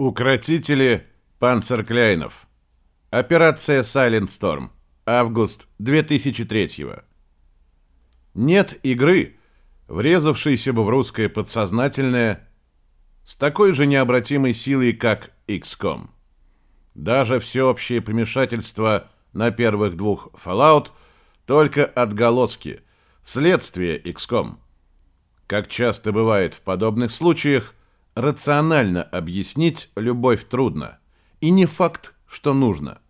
Укротители панцеркляйнов. Операция Silent Storm. Август 2003 Нет игры, врезавшейся бы в русское подсознательное, с такой же необратимой силой, как XCOM. Даже всеобщее помешательство на первых двух Fallout только отголоски, следствие XCOM. Как часто бывает в подобных случаях, рационально объяснить любовь трудно. И не факт, что нужно.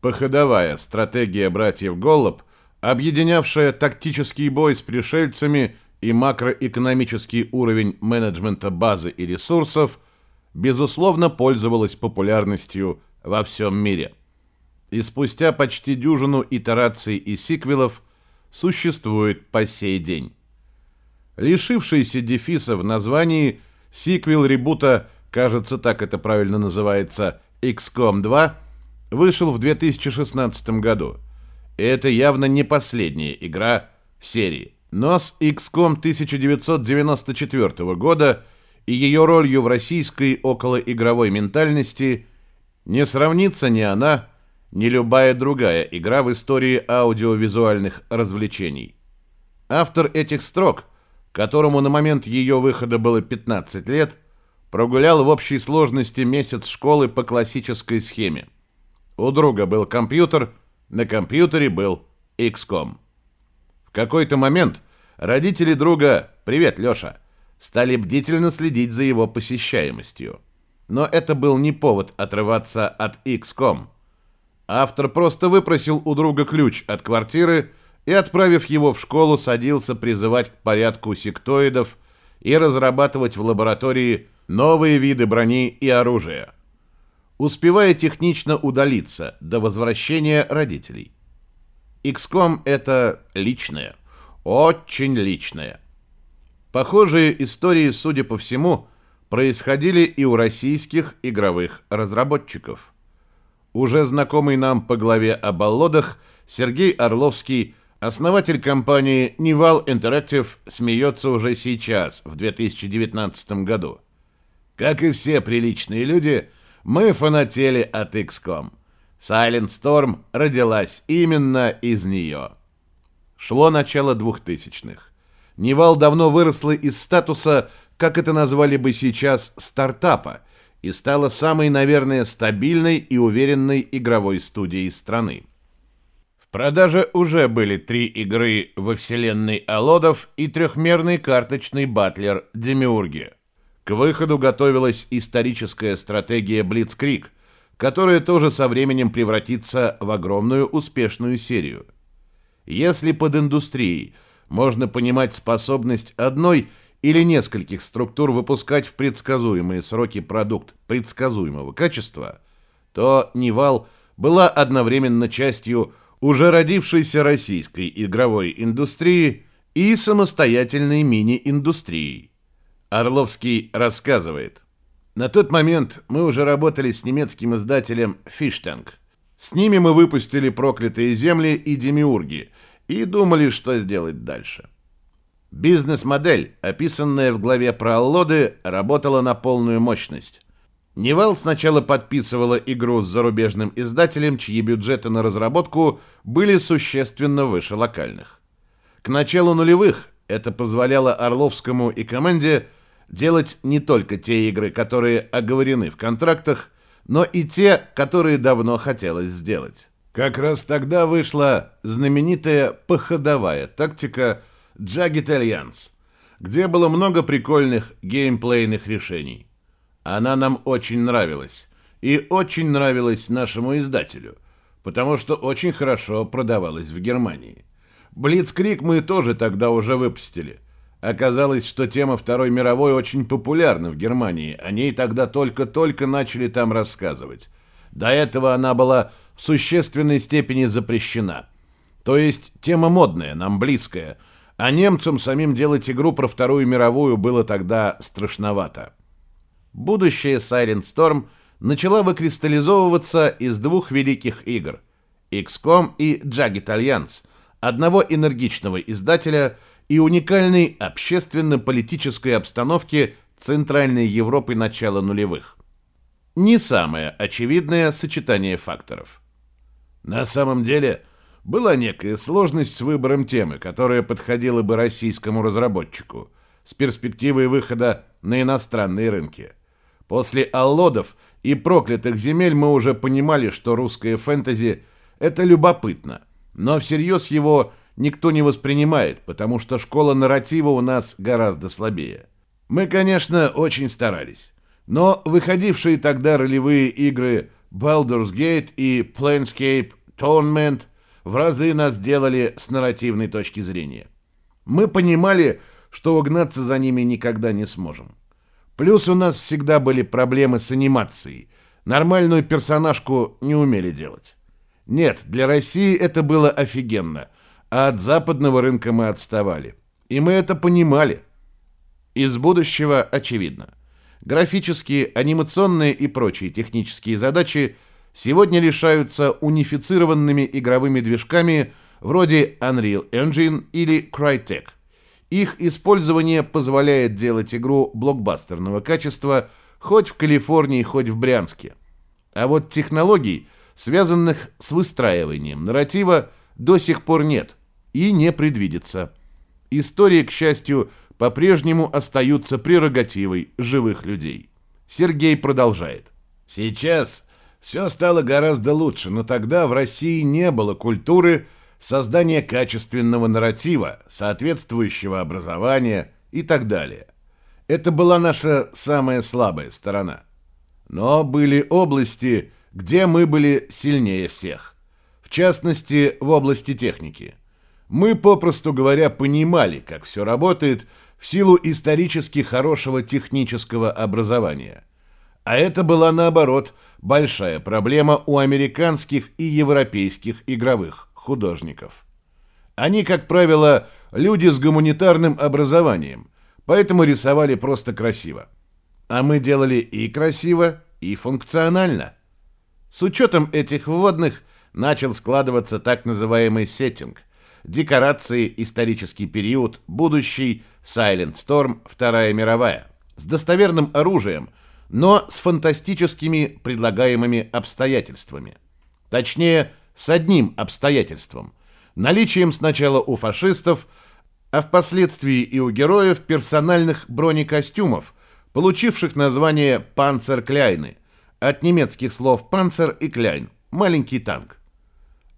Походовая стратегия братьев Голлоб, объединявшая тактический бой с пришельцами и макроэкономический уровень менеджмента базы и ресурсов, безусловно, пользовалась популярностью во всем мире. И спустя почти дюжину итераций и сиквелов существует по сей день. Лишившийся дефиса в названии – Сиквел ребута, кажется, так это правильно называется, XCOM 2, вышел в 2016 году. И это явно не последняя игра серии. Но с XCOM 1994 года и ее ролью в российской околоигровой ментальности не сравнится ни она, ни любая другая игра в истории аудиовизуальных развлечений. Автор этих строк – которому на момент ее выхода было 15 лет, прогулял в общей сложности месяц школы по классической схеме. У друга был компьютер, на компьютере был XCOM. В какой-то момент родители друга «Привет, Леша» стали бдительно следить за его посещаемостью. Но это был не повод отрываться от XCOM. Автор просто выпросил у друга ключ от квартиры и, отправив его в школу, садился призывать к порядку сектоидов и разрабатывать в лаборатории новые виды брони и оружия, успевая технично удалиться до возвращения родителей. XCOM — это личное, очень личное. Похожие истории, судя по всему, происходили и у российских игровых разработчиков. Уже знакомый нам по главе о болотах Сергей Орловский Основатель компании Nival Interactive смеется уже сейчас, в 2019 году. Как и все приличные люди, мы фанатели от XCOM. Silent Storm родилась именно из нее. Шло начало двухтысячных. Nival давно выросла из статуса, как это назвали бы сейчас, стартапа, и стала самой, наверное, стабильной и уверенной игровой студией страны. В продаже уже были три игры во вселенной Аллодов и трехмерный карточный баттлер Демиурги. К выходу готовилась историческая стратегия Блицкриг, которая тоже со временем превратится в огромную успешную серию. Если под индустрией можно понимать способность одной или нескольких структур выпускать в предсказуемые сроки продукт предсказуемого качества, то Невал была одновременно частью уже родившейся российской игровой индустрии и самостоятельной мини-индустрии. Орловский рассказывает. На тот момент мы уже работали с немецким издателем Fishtank. С ними мы выпустили «Проклятые земли» и «Демиурги» и думали, что сделать дальше. Бизнес-модель, описанная в главе про Аллоды, работала на полную мощность. Nival сначала подписывала игру с зарубежным издателем, чьи бюджеты на разработку были существенно выше локальных. К началу нулевых это позволяло Орловскому и команде делать не только те игры, которые оговорены в контрактах, но и те, которые давно хотелось сделать. Как раз тогда вышла знаменитая походовая тактика Jagged Alliance, где было много прикольных геймплейных решений. Она нам очень нравилась. И очень нравилась нашему издателю, потому что очень хорошо продавалась в Германии. Блицкрик мы тоже тогда уже выпустили. Оказалось, что тема Второй мировой очень популярна в Германии. О ней тогда только-только начали там рассказывать. До этого она была в существенной степени запрещена. То есть тема модная, нам близкая, а немцам самим делать игру про Вторую мировую было тогда страшновато. Будущее Silent Storm начала выкристаллизовываться из двух великих игр XCOM и Jagged Alliance, одного энергичного издателя и уникальной общественно-политической обстановки Центральной Европы начала нулевых. не самое очевидное сочетание факторов. На самом деле, была некая сложность с выбором темы, которая подходила бы российскому разработчику с перспективой выхода на иностранные рынки. После «Аллодов» и «Проклятых земель» мы уже понимали, что русское фэнтези – это любопытно, но всерьез его никто не воспринимает, потому что школа нарратива у нас гораздо слабее. Мы, конечно, очень старались, но выходившие тогда ролевые игры Baldur's Gate и Planescape Torment в разы нас сделали с нарративной точки зрения. Мы понимали, что угнаться за ними никогда не сможем. Плюс у нас всегда были проблемы с анимацией. Нормальную персонажку не умели делать. Нет, для России это было офигенно, а от западного рынка мы отставали. И мы это понимали. Из будущего очевидно. Графические, анимационные и прочие технические задачи сегодня решаются унифицированными игровыми движками вроде Unreal Engine или Crytek. Их использование позволяет делать игру блокбастерного качества хоть в Калифорнии, хоть в Брянске. А вот технологий, связанных с выстраиванием нарратива, до сих пор нет и не предвидится. Истории, к счастью, по-прежнему остаются прерогативой живых людей. Сергей продолжает. Сейчас все стало гораздо лучше, но тогда в России не было культуры, создание качественного нарратива, соответствующего образования и так далее. Это была наша самая слабая сторона. Но были области, где мы были сильнее всех. В частности, в области техники. Мы, попросту говоря, понимали, как все работает в силу исторически хорошего технического образования. А это была, наоборот, большая проблема у американских и европейских игровых художников. Они, как правило, люди с гуманитарным образованием, поэтому рисовали просто красиво. А мы делали и красиво, и функционально. С учетом этих вводных начал складываться так называемый сеттинг, декорации, исторический период, будущий, Silent Storm, Вторая мировая, с достоверным оружием, но с фантастическими предлагаемыми обстоятельствами. Точнее, с одним обстоятельством – наличием сначала у фашистов, а впоследствии и у героев персональных бронекостюмов, получивших название «Панцеркляйны», от немецких слов «панцер» и «кляйн» – маленький танк.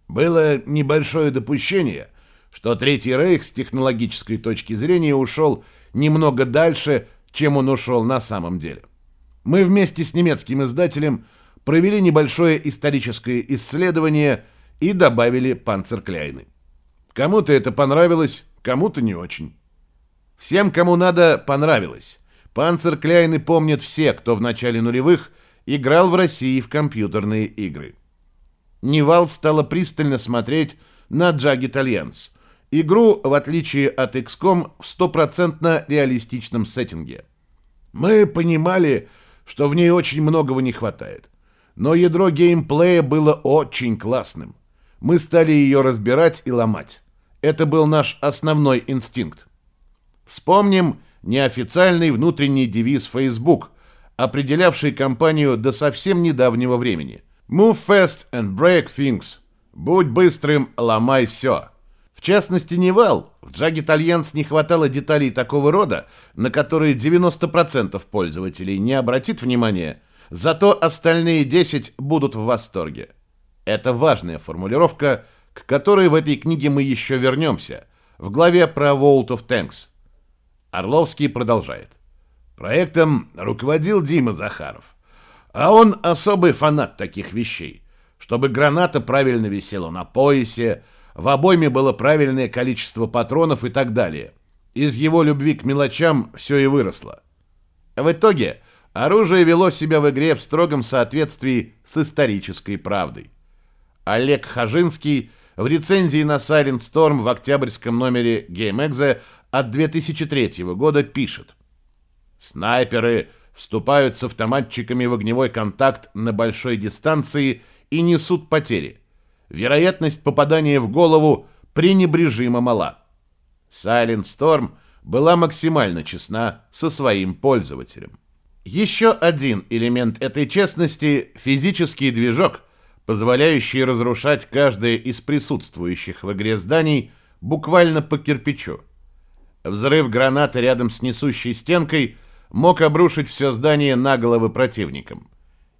Было небольшое допущение, что Третий Рейх с технологической точки зрения ушел немного дальше, чем он ушел на самом деле. Мы вместе с немецким издателем – провели небольшое историческое исследование и добавили панцеркляйны. Кому-то это понравилось, кому-то не очень. Всем, кому надо, понравилось. Панцеркляйны помнят все, кто в начале нулевых играл в России в компьютерные игры. Невал стала пристально смотреть на Jagged Alliance. Игру, в отличие от XCOM, в стопроцентно реалистичном сеттинге. Мы понимали, что в ней очень многого не хватает но ядро геймплея было очень классным. Мы стали ее разбирать и ломать. Это был наш основной инстинкт. Вспомним неофициальный внутренний девиз Facebook, определявший компанию до совсем недавнего времени. Move fast and break things. Будь быстрым, ломай все. В частности, Nival. В Jagged Alliance не хватало деталей такого рода, на которые 90% пользователей не обратит внимания – Зато остальные 10 будут в восторге. Это важная формулировка, к которой в этой книге мы еще вернемся, в главе про World of Tanks. Орловский продолжает. Проектом руководил Дима Захаров. А он особый фанат таких вещей. Чтобы граната правильно висела на поясе, в обойме было правильное количество патронов и так далее. Из его любви к мелочам все и выросло. В итоге Оружие вело себя в игре в строгом соответствии с исторической правдой. Олег Хажинский в рецензии на Silent Storm в октябрьском номере GameExe от 2003 года пишет «Снайперы вступают с автоматчиками в огневой контакт на большой дистанции и несут потери. Вероятность попадания в голову пренебрежимо мала. Silent Storm была максимально честна со своим пользователем. Еще один элемент этой честности – физический движок, позволяющий разрушать каждое из присутствующих в игре зданий буквально по кирпичу. Взрыв гранаты рядом с несущей стенкой мог обрушить все здание на головы противникам.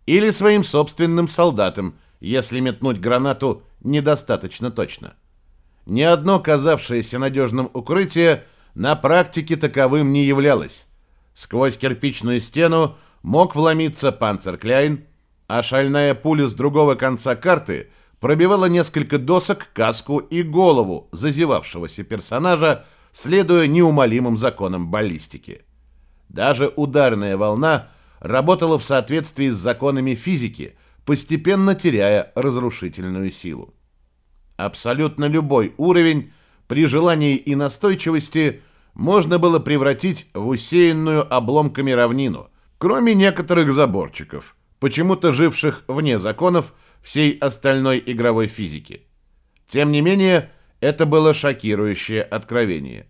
Или своим собственным солдатам, если метнуть гранату недостаточно точно. Ни одно казавшееся надежным укрытие на практике таковым не являлось. Сквозь кирпичную стену мог вломиться панцеркляйн, а шальная пуля с другого конца карты пробивала несколько досок, каску и голову зазевавшегося персонажа, следуя неумолимым законам баллистики. Даже ударная волна работала в соответствии с законами физики, постепенно теряя разрушительную силу. Абсолютно любой уровень при желании и настойчивости можно было превратить в усеянную обломками равнину, кроме некоторых заборчиков, почему-то живших вне законов всей остальной игровой физики. Тем не менее, это было шокирующее откровение.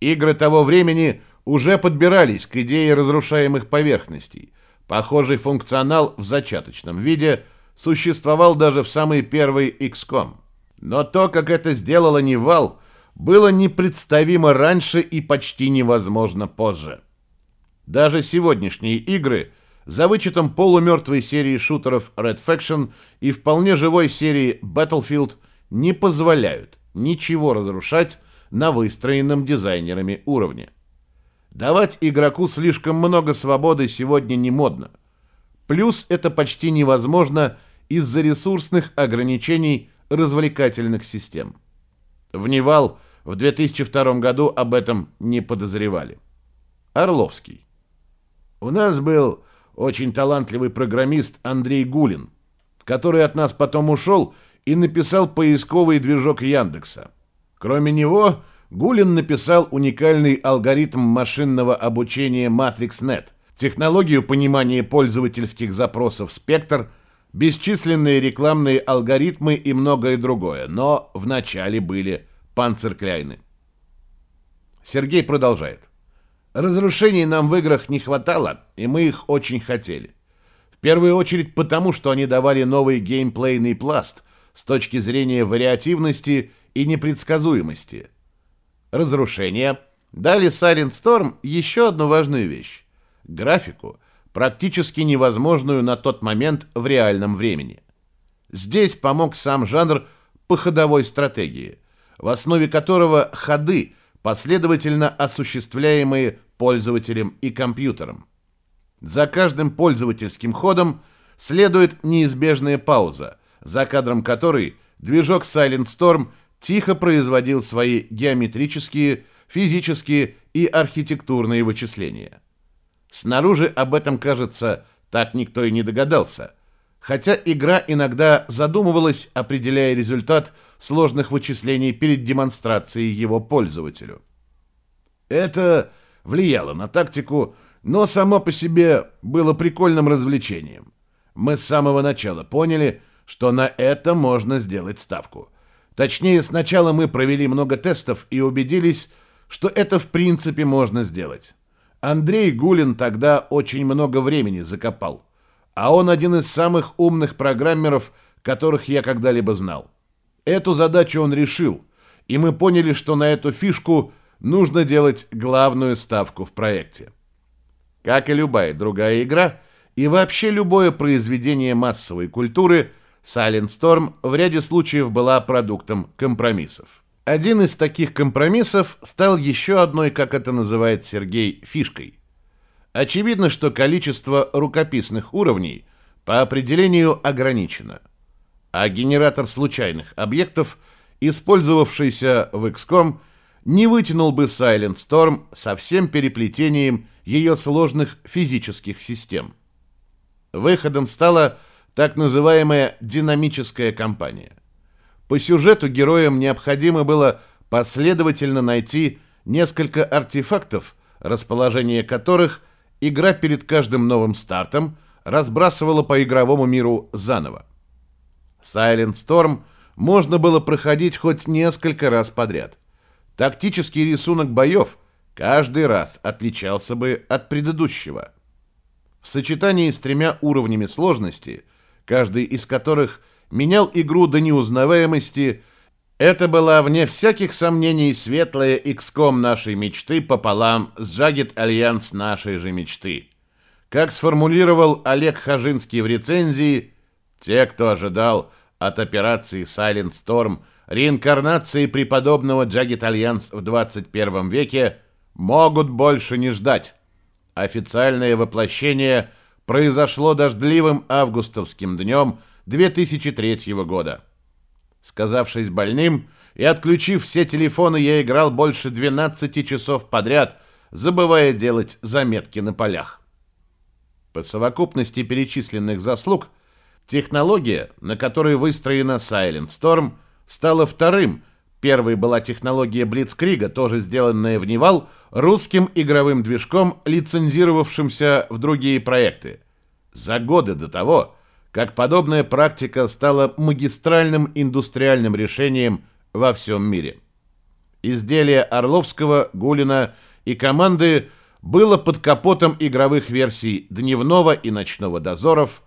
Игры того времени уже подбирались к идее разрушаемых поверхностей. Похожий функционал в зачаточном виде существовал даже в самый первый XCOM. Но то, как это сделала Невал, было непредставимо раньше и почти невозможно позже. Даже сегодняшние игры, за вычетом полумертвой серии шутеров Red Faction и вполне живой серии Battlefield, не позволяют ничего разрушать на выстроенном дизайнерами уровне. Давать игроку слишком много свободы сегодня не модно. Плюс это почти невозможно из-за ресурсных ограничений развлекательных систем. В Nival в 2002 году об этом не подозревали. Орловский. У нас был очень талантливый программист Андрей Гулин, который от нас потом ушел и написал поисковый движок Яндекса. Кроме него, Гулин написал уникальный алгоритм машинного обучения MatrixNet, технологию понимания пользовательских запросов «Спектр», бесчисленные рекламные алгоритмы и многое другое, но вначале были панцеркляйны. Сергей продолжает. Разрушений нам в играх не хватало, и мы их очень хотели. В первую очередь потому, что они давали новый геймплейный пласт с точки зрения вариативности и непредсказуемости. Разрушения дали Silent Storm еще одну важную вещь – графику, практически невозможную на тот момент в реальном времени. Здесь помог сам жанр по ходовой стратегии – в основе которого ходы, последовательно осуществляемые пользователем и компьютером. За каждым пользовательским ходом следует неизбежная пауза, за кадром которой движок Silent Storm тихо производил свои геометрические, физические и архитектурные вычисления. Снаружи об этом, кажется, так никто и не догадался, хотя игра иногда задумывалась, определяя результат – сложных вычислений перед демонстрацией его пользователю. Это влияло на тактику, но само по себе было прикольным развлечением. Мы с самого начала поняли, что на это можно сделать ставку. Точнее, сначала мы провели много тестов и убедились, что это в принципе можно сделать. Андрей Гулин тогда очень много времени закопал, а он один из самых умных программеров, которых я когда-либо знал. Эту задачу он решил, и мы поняли, что на эту фишку нужно делать главную ставку в проекте. Как и любая другая игра, и вообще любое произведение массовой культуры, Silent Storm в ряде случаев была продуктом компромиссов. Один из таких компромиссов стал еще одной, как это называет Сергей, фишкой. Очевидно, что количество рукописных уровней по определению ограничено – а генератор случайных объектов, использовавшийся в XCOM, не вытянул бы Silent Storm со всем переплетением ее сложных физических систем. Выходом стала так называемая динамическая кампания. По сюжету героям необходимо было последовательно найти несколько артефактов, расположение которых игра перед каждым новым стартом разбрасывала по игровому миру заново. Silent Storm можно было проходить хоть несколько раз подряд. Тактический рисунок боев каждый раз отличался бы от предыдущего. в сочетании с тремя уровнями сложности, каждый из которых менял игру до неузнаваемости, это была, вне всяких сомнений, светлая XCOM нашей мечты пополам с Jagged Альянс нашей же мечты. Как сформулировал Олег Хажинский в рецензии, те, кто ожидал от операции Silent Storm реинкарнации преподобного Jagged Альянс в 21 веке, могут больше не ждать. Официальное воплощение произошло дождливым августовским днем 2003 года. Сказавшись больным и отключив все телефоны, я играл больше 12 часов подряд, забывая делать заметки на полях. По совокупности перечисленных заслуг, технология, на которой выстроена Silent Storm, стала вторым – Первой была технология Блицкрига, тоже сделанная в Невал, русским игровым движком, лицензировавшимся в другие проекты. За годы до того, как подобная практика стала магистральным индустриальным решением во всем мире. Изделие Орловского, Гулина и команды было под капотом игровых версий «Дневного» и «Ночного дозоров»,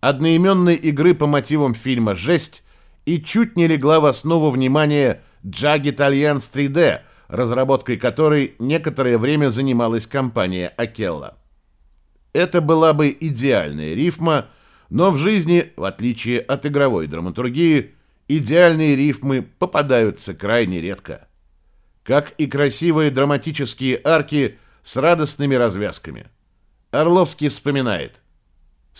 одноименной игры по мотивам фильма «Жесть» и чуть не легла в основу внимания Jagged Alliance 3D, разработкой которой некоторое время занималась компания Акелла. Это была бы идеальная рифма, но в жизни, в отличие от игровой драматургии, идеальные рифмы попадаются крайне редко. Как и красивые драматические арки с радостными развязками. Орловский вспоминает.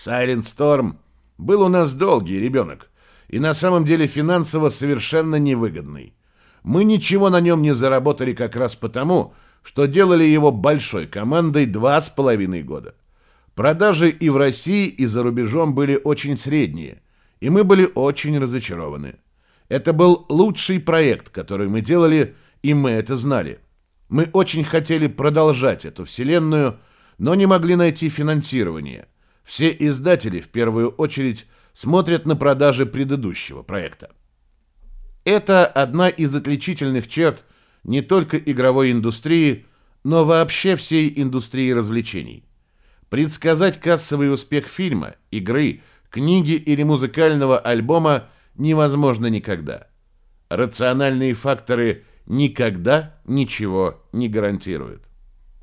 «Silent Storm был у нас долгий ребенок, и на самом деле финансово совершенно невыгодный. Мы ничего на нем не заработали как раз потому, что делали его большой командой два с половиной года. Продажи и в России, и за рубежом были очень средние, и мы были очень разочарованы. Это был лучший проект, который мы делали, и мы это знали. Мы очень хотели продолжать эту вселенную, но не могли найти финансирование. Все издатели, в первую очередь, смотрят на продажи предыдущего проекта. Это одна из отличительных черт не только игровой индустрии, но вообще всей индустрии развлечений. Предсказать кассовый успех фильма, игры, книги или музыкального альбома невозможно никогда. Рациональные факторы никогда ничего не гарантируют.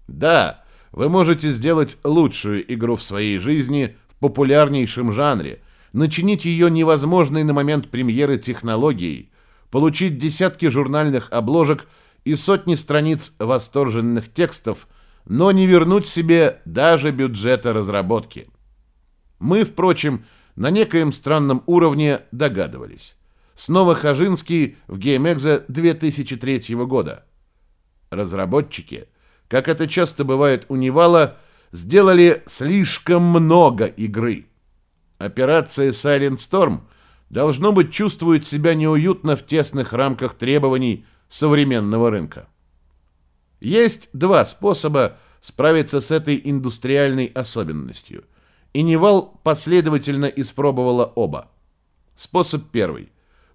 Да, вы можете сделать лучшую игру в своей жизни в популярнейшем жанре, начинить ее невозможной на момент премьеры технологией – получить десятки журнальных обложек и сотни страниц восторженных текстов, но не вернуть себе даже бюджета разработки. Мы, впрочем, на некоем странном уровне догадывались. Снова Хажинский в GameExo 2003 года. Разработчики, как это часто бывает у Невала, сделали слишком много игры. Операция Silent Storm – должно быть, чувствует себя неуютно в тесных рамках требований современного рынка. Есть два способа справиться с этой индустриальной особенностью. И Невал последовательно испробовала оба. Способ первый.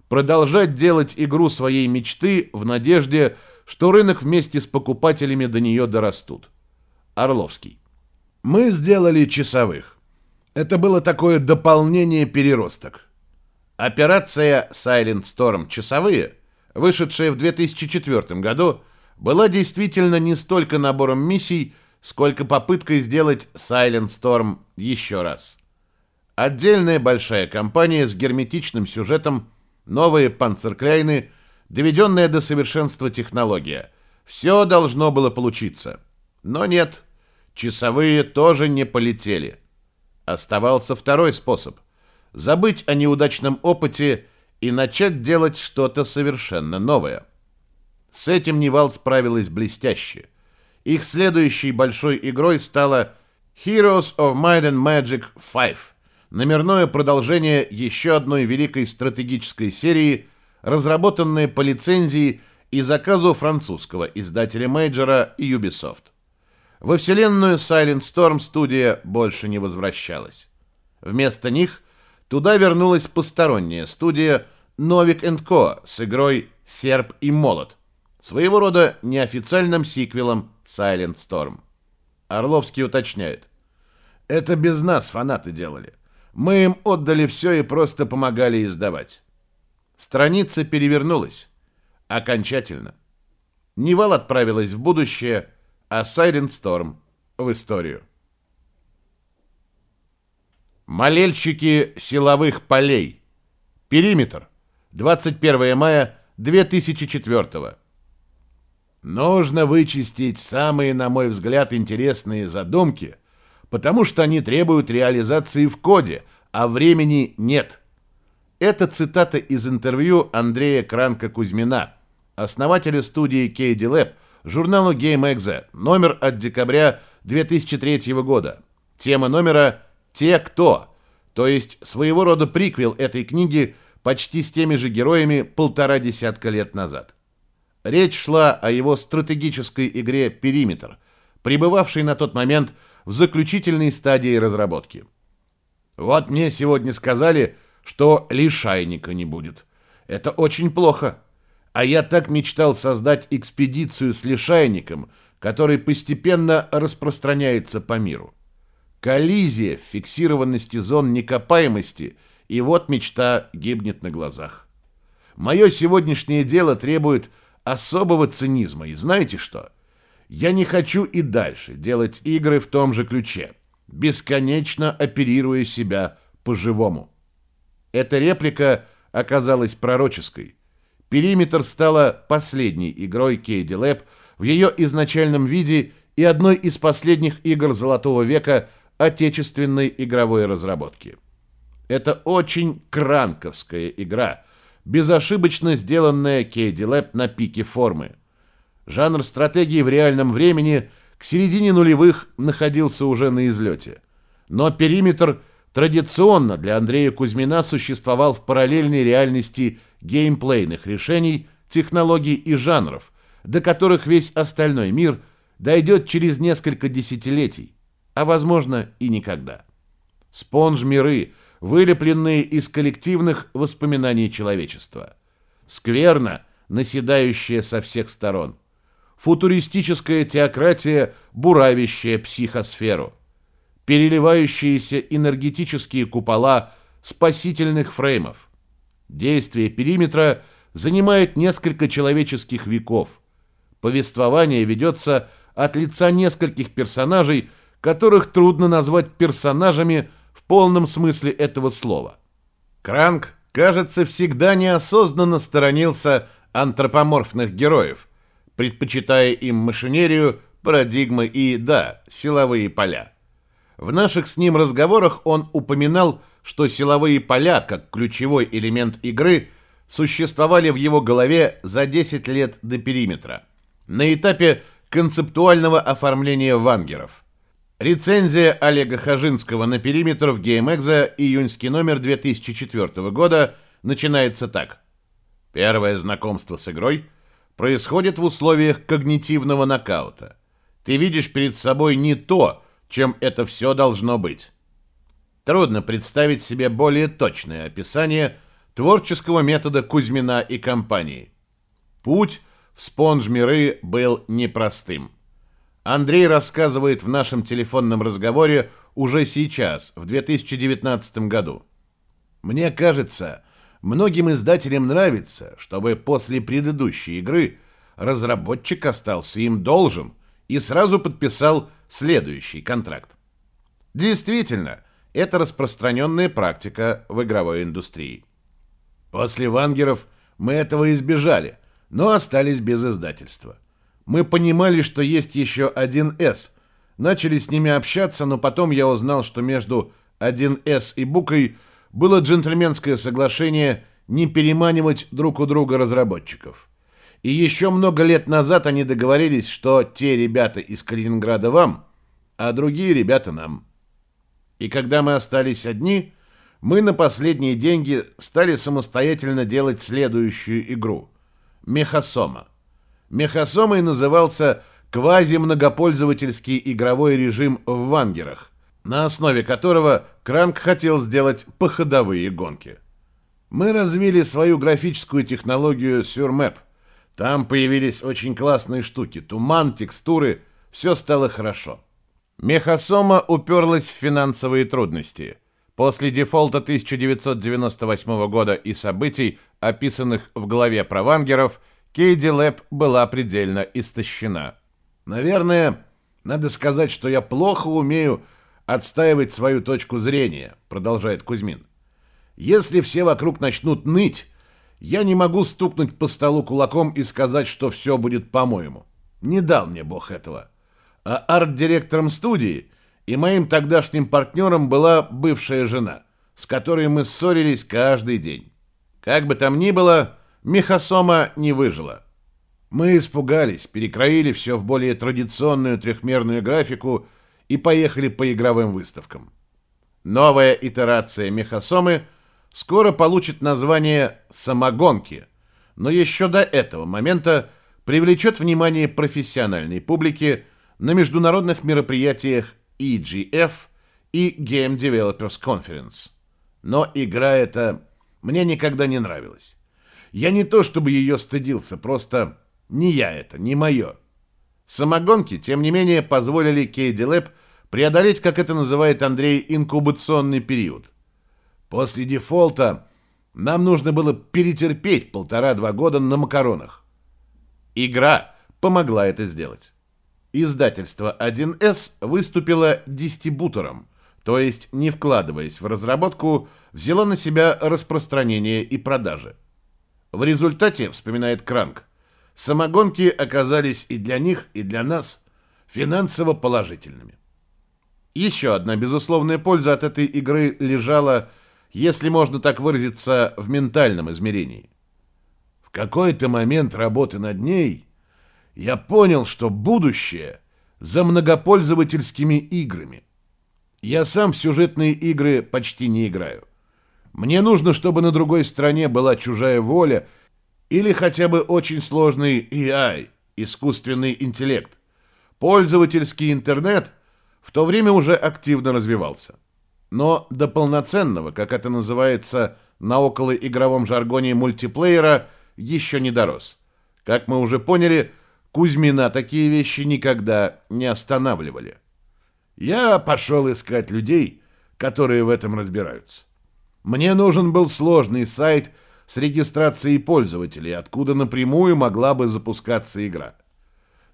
Продолжать делать игру своей мечты в надежде, что рынок вместе с покупателями до нее дорастут. Орловский. Мы сделали часовых. Это было такое дополнение переросток. Операция Silent Storm «Часовые», вышедшая в 2004 году, была действительно не столько набором миссий, сколько попыткой сделать Silent Storm еще раз. Отдельная большая компания с герметичным сюжетом, новые панцеркляйны, доведенная до совершенства технология. Все должно было получиться. Но нет, часовые тоже не полетели. Оставался второй способ – забыть о неудачном опыте и начать делать что-то совершенно новое. С этим Nival справилась блестяще. Их следующей большой игрой стала Heroes of Might and Magic 5, номерное продолжение еще одной великой стратегической серии, разработанной по лицензии и заказу французского издателя мейджора Ubisoft. Во вселенную Silent Storm студия больше не возвращалась. Вместо них туда вернулась посторонняя студия Novik & Co. с игрой «Серп и молот», своего рода неофициальным сиквелом Silent Storm. Орловский уточняет. Это без нас фанаты делали. Мы им отдали все и просто помогали издавать. Страница перевернулась. Окончательно. Nival отправилась в будущее, а Silent Storm в историю. Молельщики силовых полей. Периметр. 21 мая 2004 Нужно вычистить самые, на мой взгляд, интересные задумки, потому что они требуют реализации в коде, а времени нет. Это цитата из интервью Андрея Кранка-Кузьмина, основателя студии KD Lab, журналу GameExe, номер от декабря 2003 года. Тема номера «Те, кто», то есть своего рода приквел этой книги почти с теми же героями полтора десятка лет назад. Речь шла о его стратегической игре «Периметр», пребывавшей на тот момент в заключительной стадии разработки. «Вот мне сегодня сказали, что лишайника не будет. Это очень плохо. А я так мечтал создать экспедицию с лишайником, который постепенно распространяется по миру. Коллизия фиксированности зон некопаемости, и вот мечта гибнет на глазах. Мое сегодняшнее дело требует – особого цинизма. И знаете что? Я не хочу и дальше делать игры в том же ключе, бесконечно оперируя себя по-живому. Эта реплика оказалась пророческой. Периметр стала последней игрой Кейди Лэб в ее изначальном виде и одной из последних игр Золотого века отечественной игровой разработки. Это очень кранковская игра – безошибочно сделанная Кейди Лэб на пике формы. Жанр стратегии в реальном времени к середине нулевых находился уже на излете. Но периметр традиционно для Андрея Кузьмина существовал в параллельной реальности геймплейных решений, технологий и жанров, до которых весь остальной мир дойдет через несколько десятилетий, а возможно и никогда. Спонж-миры – вылепленные из коллективных воспоминаний человечества. Скверно, наседающая со всех сторон. Футуристическая теократия, буравящая психосферу. Переливающиеся энергетические купола спасительных фреймов. Действие периметра занимает несколько человеческих веков. Повествование ведется от лица нескольких персонажей, которых трудно назвать персонажами – в полном смысле этого слова. Кранк, кажется, всегда неосознанно сторонился антропоморфных героев, предпочитая им машинерию, парадигмы и, да, силовые поля. В наших с ним разговорах он упоминал, что силовые поля, как ключевой элемент игры, существовали в его голове за 10 лет до периметра, на этапе концептуального оформления вангеров. Рецензия Олега Хажинского на периметр в GameExa, июньский номер 2004 года, начинается так. Первое знакомство с игрой происходит в условиях когнитивного нокаута. Ты видишь перед собой не то, чем это все должно быть. Трудно представить себе более точное описание творческого метода Кузьмина и компании. Путь в спонж-миры был непростым. Андрей рассказывает в нашем телефонном разговоре уже сейчас, в 2019 году. Мне кажется, многим издателям нравится, чтобы после предыдущей игры разработчик остался им должен и сразу подписал следующий контракт. Действительно, это распространенная практика в игровой индустрии. После «Вангеров» мы этого избежали, но остались без издательства. Мы понимали, что есть еще 1С. Начали с ними общаться, но потом я узнал, что между 1С и Букой было джентльменское соглашение не переманивать друг у друга разработчиков. И еще много лет назад они договорились, что те ребята из Калининграда вам, а другие ребята нам. И когда мы остались одни, мы на последние деньги стали самостоятельно делать следующую игру – Мехасома. Мехасомой назывался квази-многопользовательский игровой режим в вангерах, на основе которого Кранк хотел сделать походовые гонки. Мы развили свою графическую технологию SurMap. Там появились очень классные штуки, туман, текстуры, все стало хорошо. Мехасома уперлась в финансовые трудности. После дефолта 1998 года и событий, описанных в главе про вангеров, Кейди Лэб была предельно истощена. «Наверное, надо сказать, что я плохо умею отстаивать свою точку зрения», продолжает Кузьмин. «Если все вокруг начнут ныть, я не могу стукнуть по столу кулаком и сказать, что все будет по-моему. Не дал мне Бог этого. А арт-директором студии и моим тогдашним партнером была бывшая жена, с которой мы ссорились каждый день. Как бы там ни было, Михасома не выжила. Мы испугались, перекроили все в более традиционную трехмерную графику и поехали по игровым выставкам. Новая итерация Мехасомы скоро получит название «Самогонки», но еще до этого момента привлечет внимание профессиональной публики на международных мероприятиях EGF и Game Developers Conference. Но игра эта мне никогда не нравилась. Я не то чтобы ее стыдился, просто не я это, не мое. Самогонки, тем не менее, позволили Кейди Лэб преодолеть, как это называет Андрей, инкубационный период. После дефолта нам нужно было перетерпеть полтора-два года на макаронах. Игра помогла это сделать. Издательство 1С выступило дистрибутором, то есть, не вкладываясь в разработку, взяло на себя распространение и продажи. В результате, вспоминает Кранк, самогонки оказались и для них, и для нас финансово положительными. Еще одна безусловная польза от этой игры лежала если можно так выразиться, в ментальном измерении. В какой-то момент работы над ней я понял, что будущее за многопользовательскими играми. Я сам в сюжетные игры почти не играю. Мне нужно, чтобы на другой стороне была чужая воля или хотя бы очень сложный AI, искусственный интеллект. Пользовательский интернет в то время уже активно развивался но до полноценного, как это называется на околоигровом жаргоне мультиплеера, еще не дорос. Как мы уже поняли, Кузьмина такие вещи никогда не останавливали. Я пошел искать людей, которые в этом разбираются. Мне нужен был сложный сайт с регистрацией пользователей, откуда напрямую могла бы запускаться игра.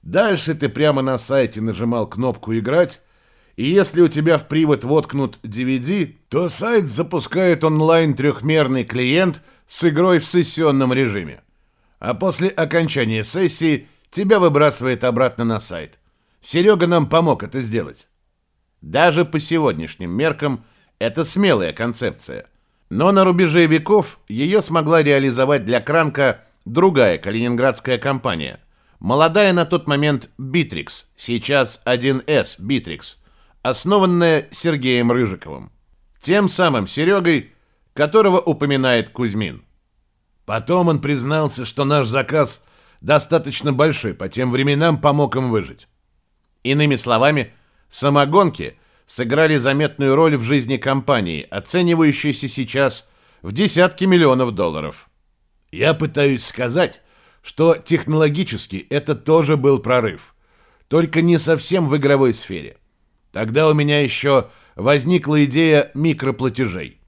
Дальше ты прямо на сайте нажимал кнопку «Играть», и если у тебя в привод воткнут DVD, то сайт запускает онлайн трехмерный клиент с игрой в сессионном режиме. А после окончания сессии тебя выбрасывает обратно на сайт. Серега нам помог это сделать. Даже по сегодняшним меркам это смелая концепция. Но на рубеже веков ее смогла реализовать для Кранка другая калининградская компания. Молодая на тот момент Bittrex, сейчас 1С Bittrex – основанная Сергеем Рыжиковым. Тем самым Серегой, которого упоминает Кузьмин. Потом он признался, что наш заказ достаточно большой, по тем временам помог им выжить. Иными словами, самогонки сыграли заметную роль в жизни компании, оценивающейся сейчас в десятки миллионов долларов. Я пытаюсь сказать, что технологически это тоже был прорыв, только не совсем в игровой сфере. Тогда у меня еще возникла идея микроплатежей.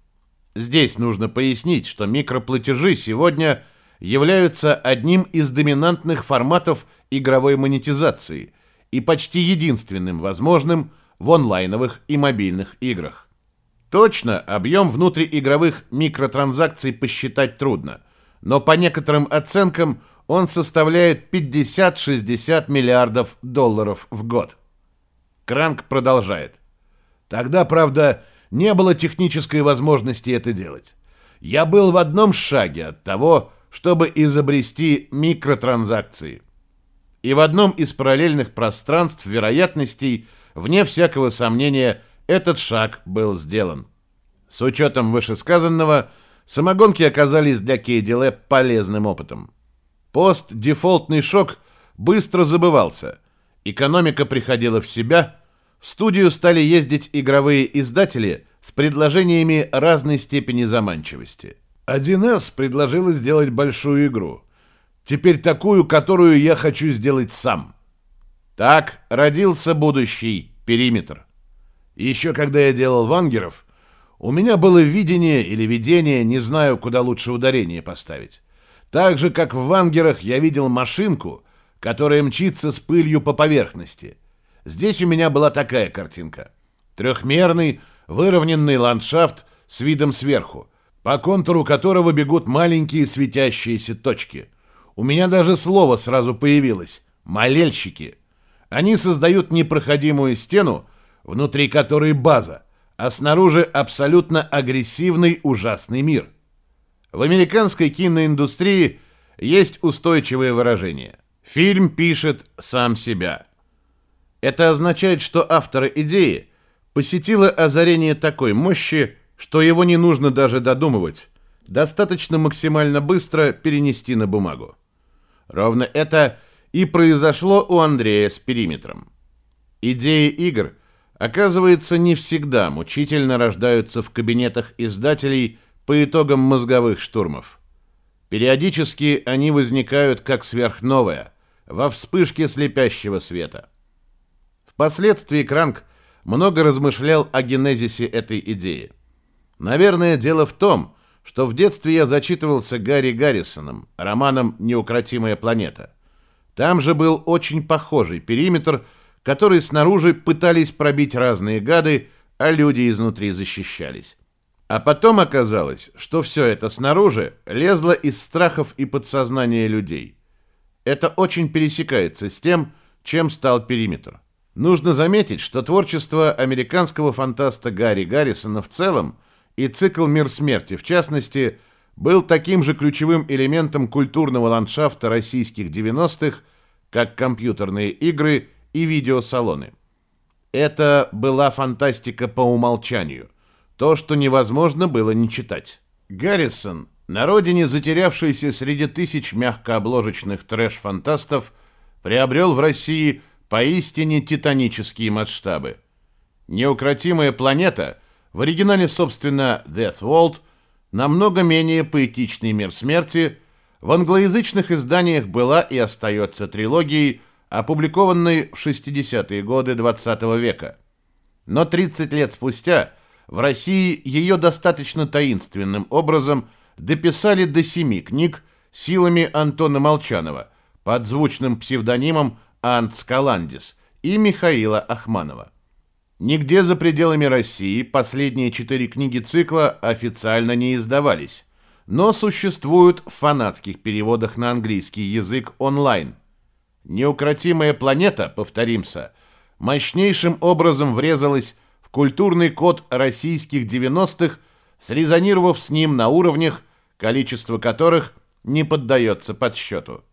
Здесь нужно пояснить, что микроплатежи сегодня являются одним из доминантных форматов игровой монетизации и почти единственным возможным в онлайновых и мобильных играх. Точно объем внутриигровых микротранзакций посчитать трудно, но по некоторым оценкам он составляет 50-60 миллиардов долларов в год. Кранк продолжает. Тогда, правда, не было технической возможности это делать. Я был в одном шаге от того, чтобы изобрести микротранзакции. И в одном из параллельных пространств вероятностей, вне всякого сомнения, этот шаг был сделан. С учетом вышесказанного, самогонки оказались для KDLab полезным опытом. Пост-дефолтный шок быстро забывался. Экономика приходила в себя – в студию стали ездить игровые издатели с предложениями разной степени заманчивости. 1С предложила сделать большую игру. Теперь такую, которую я хочу сделать сам. Так родился будущий Периметр. Еще когда я делал вангеров, у меня было видение или видение, не знаю, куда лучше ударение поставить. Так же, как в вангерах я видел машинку, которая мчится с пылью по поверхности. Здесь у меня была такая картинка. Трехмерный, выровненный ландшафт с видом сверху, по контуру которого бегут маленькие светящиеся точки. У меня даже слово сразу появилось – молельщики. Они создают непроходимую стену, внутри которой база, а снаружи абсолютно агрессивный ужасный мир. В американской киноиндустрии есть устойчивое выражение. Фильм пишет сам себя. Это означает, что автора идеи посетило озарение такой мощи, что его не нужно даже додумывать. Достаточно максимально быстро перенести на бумагу. Ровно это и произошло у Андрея с периметром. Идеи игр, оказывается, не всегда мучительно рождаются в кабинетах издателей по итогам мозговых штурмов. Периодически они возникают как сверхновая, во вспышке слепящего света. Впоследствии Кранк много размышлял о генезисе этой идеи. Наверное, дело в том, что в детстве я зачитывался Гарри Гаррисоном, романом «Неукротимая планета». Там же был очень похожий периметр, который снаружи пытались пробить разные гады, а люди изнутри защищались. А потом оказалось, что все это снаружи лезло из страхов и подсознания людей. Это очень пересекается с тем, чем стал периметр. Нужно заметить, что творчество американского фантаста Гарри Гаррисона в целом и цикл «Мир смерти» в частности – был таким же ключевым элементом культурного ландшафта российских 90-х, как компьютерные игры и видеосалоны. Это была фантастика по умолчанию, то, что невозможно было не читать. Гаррисон, на родине затерявшийся среди тысяч мягкообложечных трэш-фантастов, приобрел в России поистине титанические масштабы. «Неукротимая планета», в оригинале, собственно, Death World – намного менее поэтичный мир смерти, в англоязычных изданиях была и остается трилогией, опубликованной в 60-е годы XX -го века. Но 30 лет спустя в России ее достаточно таинственным образом дописали до семи книг силами Антона Молчанова под звучным псевдонимом Ант Скаландис и Михаила Ахманова. Нигде за пределами России последние четыре книги цикла официально не издавались, но существуют в фанатских переводах на английский язык онлайн. «Неукротимая планета», повторимся, мощнейшим образом врезалась в культурный код российских 90-х, срезонировав с ним на уровнях, количество которых не поддается подсчету.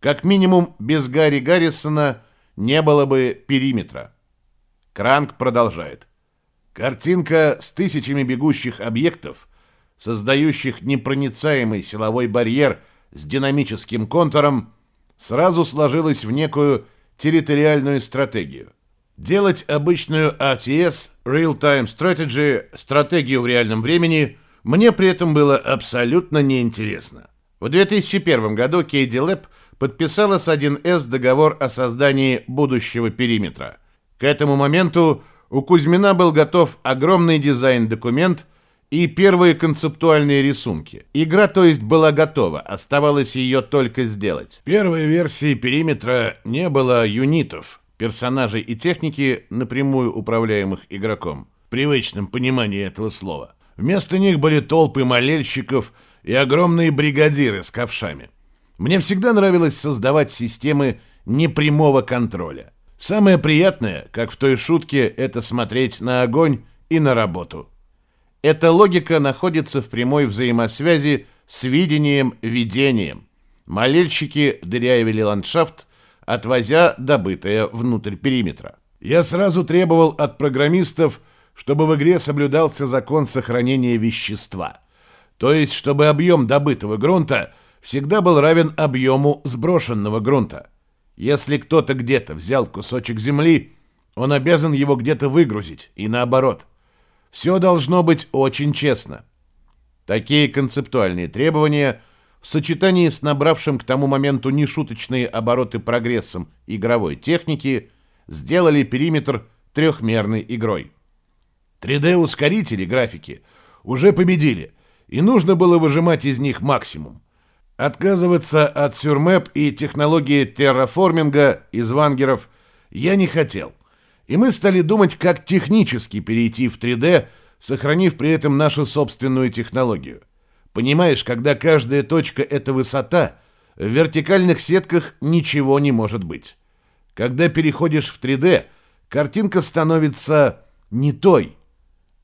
Как минимум, без Гарри Гаррисона не было бы периметра. Кранк продолжает. Картинка с тысячами бегущих объектов, создающих непроницаемый силовой барьер с динамическим контуром, сразу сложилась в некую территориальную стратегию. Делать обычную RTS, Real-Time Strategy, стратегию в реальном времени, мне при этом было абсолютно неинтересно. В 2001 году KD Lab подписала с 1С договор о создании будущего периметра – к этому моменту у Кузьмина был готов огромный дизайн-документ и первые концептуальные рисунки. Игра, то есть, была готова, оставалось ее только сделать. В первой версии периметра не было юнитов, персонажей и техники, напрямую управляемых игроком, в привычном понимании этого слова. Вместо них были толпы молельщиков и огромные бригадиры с ковшами. Мне всегда нравилось создавать системы непрямого контроля. Самое приятное, как в той шутке, это смотреть на огонь и на работу. Эта логика находится в прямой взаимосвязи с видением-видением. Молельщики дырявили ландшафт, отвозя добытое внутрь периметра. Я сразу требовал от программистов, чтобы в игре соблюдался закон сохранения вещества. То есть, чтобы объем добытого грунта всегда был равен объему сброшенного грунта. Если кто-то где-то взял кусочек земли, он обязан его где-то выгрузить, и наоборот. Все должно быть очень честно. Такие концептуальные требования в сочетании с набравшим к тому моменту нешуточные обороты прогрессом игровой техники сделали периметр трехмерной игрой. 3D-ускорители графики уже победили, и нужно было выжимать из них максимум. Отказываться от сюрмэп и технологии терраформинга из вангеров я не хотел. И мы стали думать, как технически перейти в 3D, сохранив при этом нашу собственную технологию. Понимаешь, когда каждая точка — это высота, в вертикальных сетках ничего не может быть. Когда переходишь в 3D, картинка становится не той.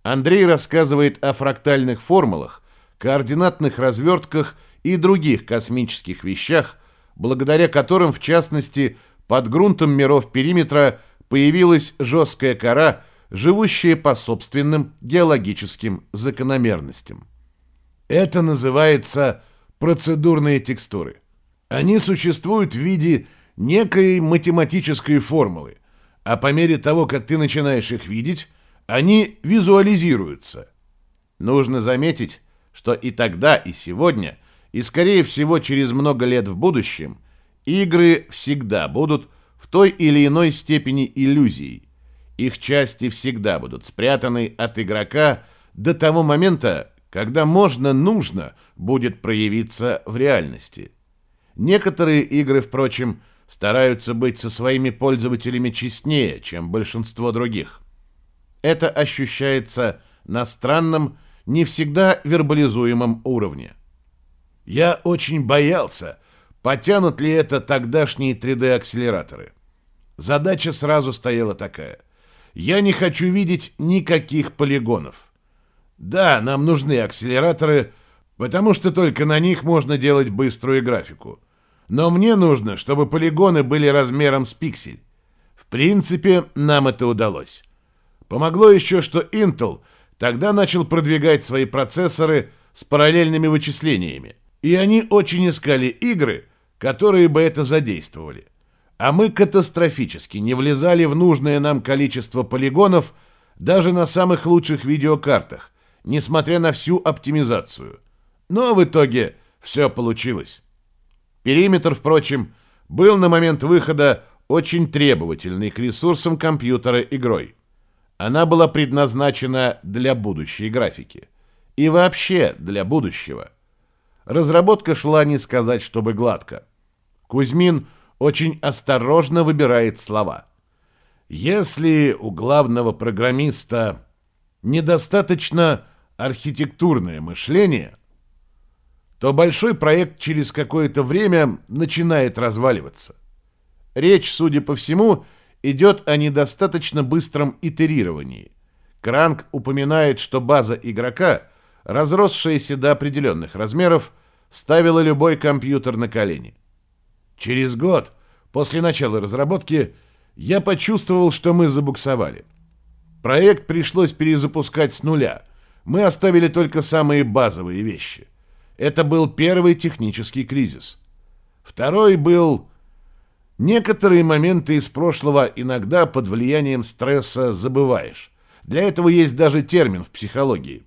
Андрей рассказывает о фрактальных формулах, координатных развертках и других космических вещах, благодаря которым, в частности, под грунтом миров периметра появилась жесткая кора, живущая по собственным геологическим закономерностям. Это называется процедурные текстуры. Они существуют в виде некой математической формулы, а по мере того, как ты начинаешь их видеть, они визуализируются. Нужно заметить, что и тогда, и сегодня, и, скорее всего, через много лет в будущем, игры всегда будут в той или иной степени иллюзией. Их части всегда будут спрятаны от игрока до того момента, когда можно-нужно будет проявиться в реальности. Некоторые игры, впрочем, стараются быть со своими пользователями честнее, чем большинство других. Это ощущается на странном, не всегда вербализуемом уровне. Я очень боялся, потянут ли это тогдашние 3D-акселераторы. Задача сразу стояла такая. Я не хочу видеть никаких полигонов. Да, нам нужны акселераторы, потому что только на них можно делать быструю графику. Но мне нужно, чтобы полигоны были размером с пиксель. В принципе, нам это удалось. Помогло еще, что Intel тогда начал продвигать свои процессоры с параллельными вычислениями. И они очень искали игры, которые бы это задействовали. А мы катастрофически не влезали в нужное нам количество полигонов даже на самых лучших видеокартах, несмотря на всю оптимизацию. Но в итоге все получилось. Периметр, впрочем, был на момент выхода очень требовательный к ресурсам компьютера игрой. Она была предназначена для будущей графики. И вообще для будущего. Разработка шла не сказать, чтобы гладко. Кузьмин очень осторожно выбирает слова. Если у главного программиста недостаточно архитектурное мышление, то большой проект через какое-то время начинает разваливаться. Речь, судя по всему, идет о недостаточно быстром итерировании. Кранк упоминает, что база игрока, разросшаяся до определенных размеров, ставила любой компьютер на колени. Через год, после начала разработки, я почувствовал, что мы забуксовали. Проект пришлось перезапускать с нуля – мы оставили только самые базовые вещи. Это был первый технический кризис. Второй был... Некоторые моменты из прошлого иногда под влиянием стресса забываешь. Для этого есть даже термин в психологии.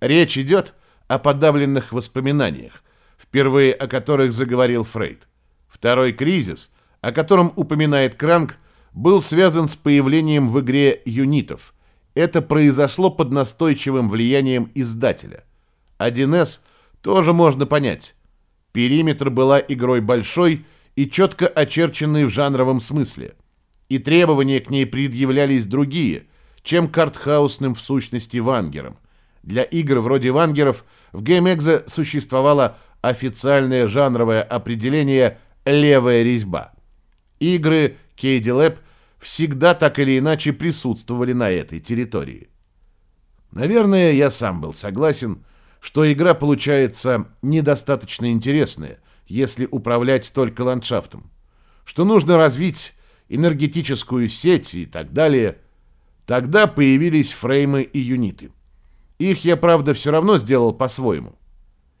Речь идет о подавленных воспоминаниях, впервые о которых заговорил Фрейд. Второй кризис, о котором упоминает Кранк, был связан с появлением в игре юнитов, это произошло под настойчивым влиянием издателя. 1С тоже можно понять. Периметр была игрой большой и четко очерченной в жанровом смысле. И требования к ней предъявлялись другие, чем картхаусным в сущности вангерам. Для игр вроде вангеров в GameExe существовало официальное жанровое определение «левая резьба». Игры KD Lab всегда так или иначе присутствовали на этой территории. Наверное, я сам был согласен, что игра получается недостаточно интересная, если управлять только ландшафтом, что нужно развить энергетическую сеть и так далее. Тогда появились фреймы и юниты. Их я, правда, все равно сделал по-своему.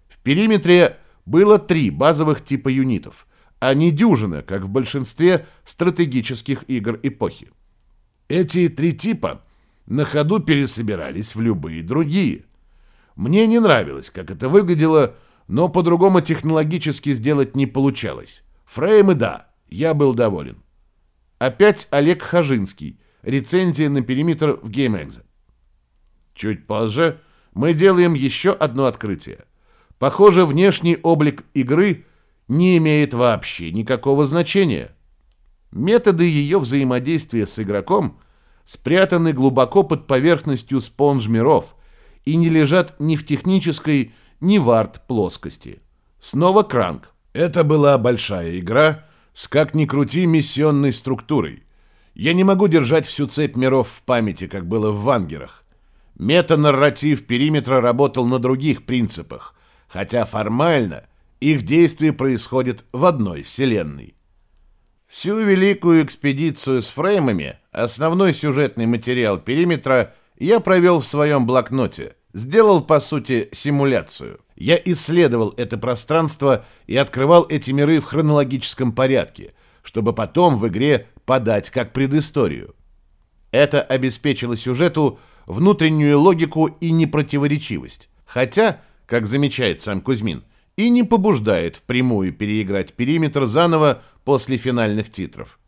В периметре было три базовых типа юнитов – а не дюжина, как в большинстве стратегических игр эпохи. Эти три типа на ходу пересобирались в любые другие. Мне не нравилось, как это выглядело, но по-другому технологически сделать не получалось. Фреймы – да, я был доволен. Опять Олег Хажинский, рецензия на периметр в GameExe. Чуть позже мы делаем еще одно открытие. Похоже, внешний облик игры не имеет вообще никакого значения. Методы ее взаимодействия с игроком спрятаны глубоко под поверхностью спонж-миров и не лежат ни в технической, ни в арт-плоскости. Снова кранк. Это была большая игра с как ни крути миссионной структурой. Я не могу держать всю цепь миров в памяти, как было в Вангерах. Метанарратив периметра работал на других принципах, хотя формально их действие происходит в одной вселенной. Всю великую экспедицию с фреймами, основной сюжетный материал периметра, я провел в своем блокноте, сделал, по сути, симуляцию. Я исследовал это пространство и открывал эти миры в хронологическом порядке, чтобы потом в игре подать как предысторию. Это обеспечило сюжету внутреннюю логику и непротиворечивость, хотя, как замечает сам Кузьмин, и не побуждает впрямую переиграть периметр заново после финальных титров.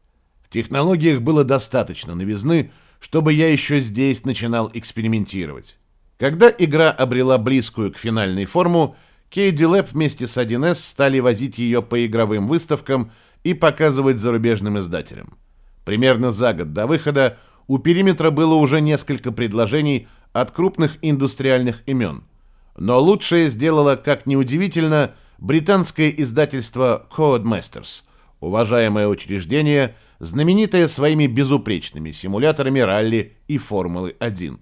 В технологиях было достаточно новизны, чтобы я еще здесь начинал экспериментировать. Когда игра обрела близкую к финальной форму, Lab вместе с 1С стали возить ее по игровым выставкам и показывать зарубежным издателям. Примерно за год до выхода у периметра было уже несколько предложений от крупных индустриальных имен. Но лучшее сделало, как неудивительно, британское издательство Codemasters, уважаемое учреждение, знаменитое своими безупречными симуляторами ралли и Формулы-1.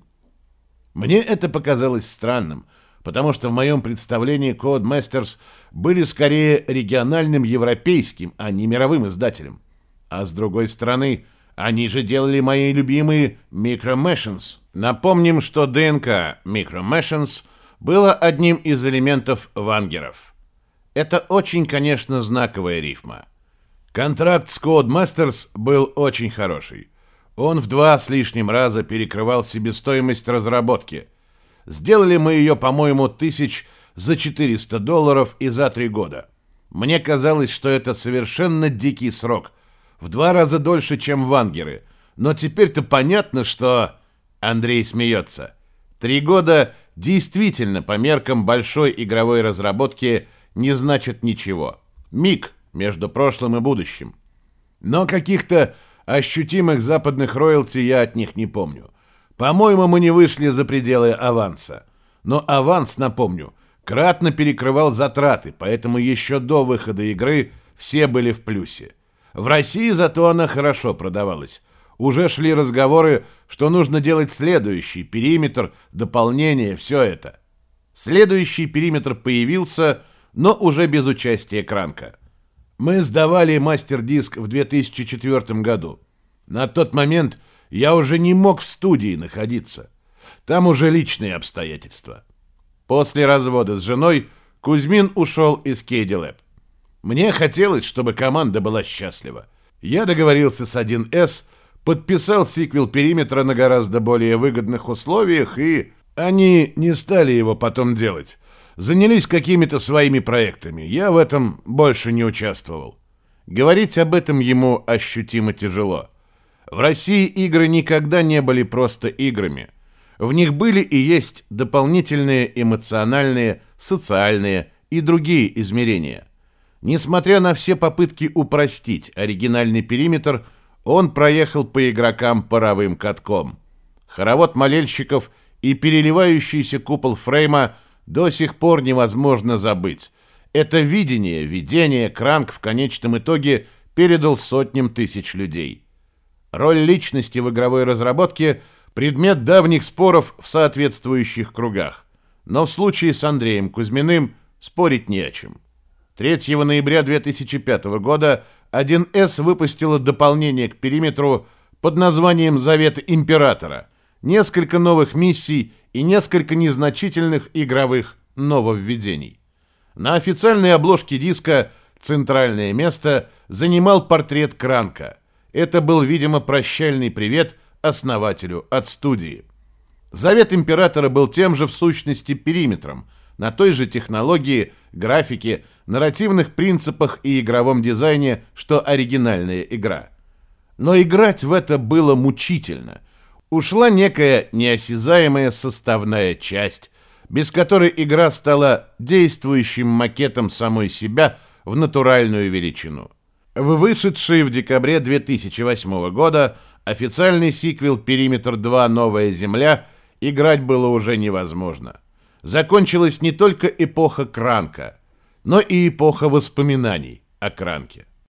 Мне это показалось странным, потому что в моем представлении Codemasters были скорее региональным европейским, а не мировым издателем. А с другой стороны, они же делали мои любимые Micro Machines. Напомним, что ДНК Micro Machines было одним из элементов вангеров. Это очень, конечно, знаковая рифма. Контракт с Codemasters был очень хороший. Он в два с лишним раза перекрывал себестоимость разработки. Сделали мы ее, по-моему, тысяч за 400 долларов и за три года. Мне казалось, что это совершенно дикий срок – в два раза дольше, чем вангеры. Но теперь-то понятно, что... Андрей смеется. Три года действительно по меркам большой игровой разработки не значит ничего. Миг между прошлым и будущим. Но каких-то ощутимых западных роялти я от них не помню. По-моему, мы не вышли за пределы аванса. Но аванс, напомню, кратно перекрывал затраты, поэтому еще до выхода игры все были в плюсе. В России зато она хорошо продавалась. Уже шли разговоры, что нужно делать следующий периметр, дополнение, все это. Следующий периметр появился, но уже без участия Кранка. Мы сдавали мастер-диск в 2004 году. На тот момент я уже не мог в студии находиться. Там уже личные обстоятельства. После развода с женой Кузьмин ушел из Кейди Лэб. Мне хотелось, чтобы команда была счастлива. Я договорился с 1С, подписал сиквел «Периметра» на гораздо более выгодных условиях, и они не стали его потом делать. Занялись какими-то своими проектами. Я в этом больше не участвовал. Говорить об этом ему ощутимо тяжело. В России игры никогда не были просто играми. В них были и есть дополнительные эмоциональные, социальные и другие измерения – Несмотря на все попытки упростить оригинальный периметр, он проехал по игрокам паровым катком. Хоровод молельщиков и переливающийся купол фрейма до сих пор невозможно забыть. Это видение, видение Кранк в конечном итоге передал сотням тысяч людей. Роль личности в игровой разработке – предмет давних споров в соответствующих кругах. Но в случае с Андреем Кузьминым спорить не о чем. 3 ноября 2005 года 1С выпустила дополнение к периметру под названием «Завет Императора», несколько новых миссий и несколько незначительных игровых нововведений. На официальной обложке диска центральное место занимал портрет Кранка. Это был, видимо, прощальный привет основателю от студии. Завет Императора был тем же в сущности периметром, на той же технологии, графике, нарративных принципах и игровом дизайне, что оригинальная игра. Но играть в это было мучительно. Ушла некая неосязаемая составная часть, без которой игра стала действующим макетом самой себя в натуральную величину. В вышедший в декабре 2008 года официальный сиквел «Периметр 2. Новая Земля» играть было уже невозможно. Закончилась не только эпоха Кранка, но и эпоха воспоминаний о Кранке.